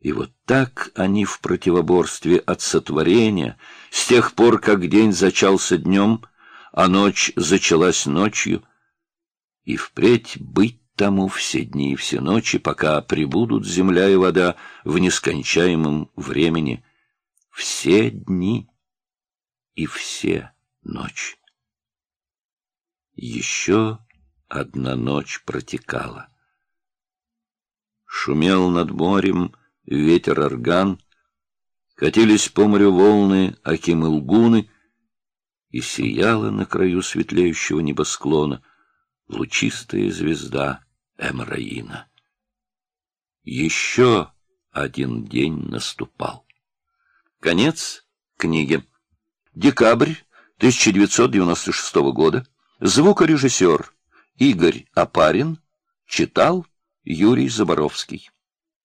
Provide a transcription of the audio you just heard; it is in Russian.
И вот так они в противоборстве от сотворения, с тех пор, как день зачался днем, а ночь зачалась ночью, и впредь быть тому все дни и все ночи, пока прибудут земля и вода в нескончаемом времени, все дни и все ночи. Еще одна ночь протекала. Шумел над морем ветер-орган, катились по морю волны Акимылгуны, и сияла на краю светлеющего небосклона лучистая звезда Эмраина. Еще один день наступал. Конец книги. Декабрь 1996 года. Звукорежиссер Игорь Апарин читал Юрий Заборовский.